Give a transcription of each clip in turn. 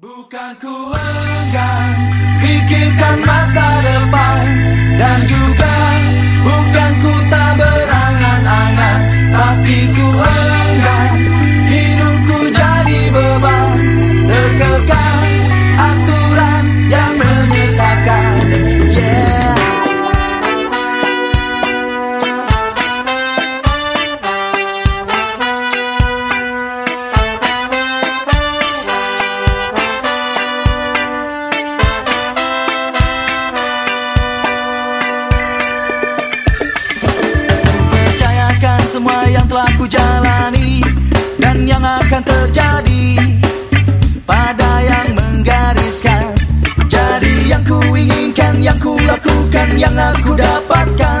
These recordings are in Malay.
Bukan ku enggan, pikirkan masa depan dan juga akan terjadi. Pada yang menggariskan Jadi yang ku inginkan Yang ku lakukan Yang aku dapatkan.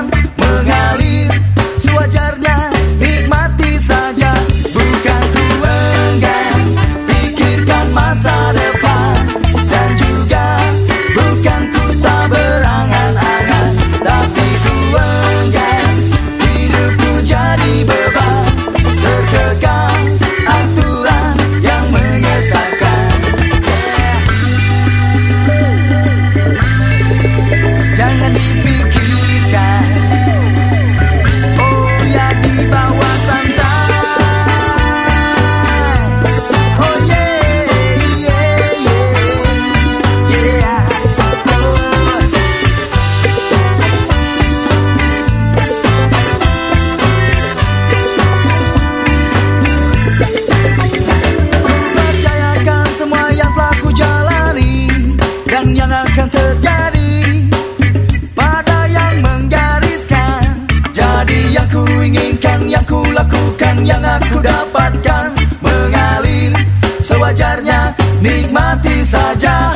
yang ku lakukan yang aku dapatkan mengalir sewajarnya nikmati saja.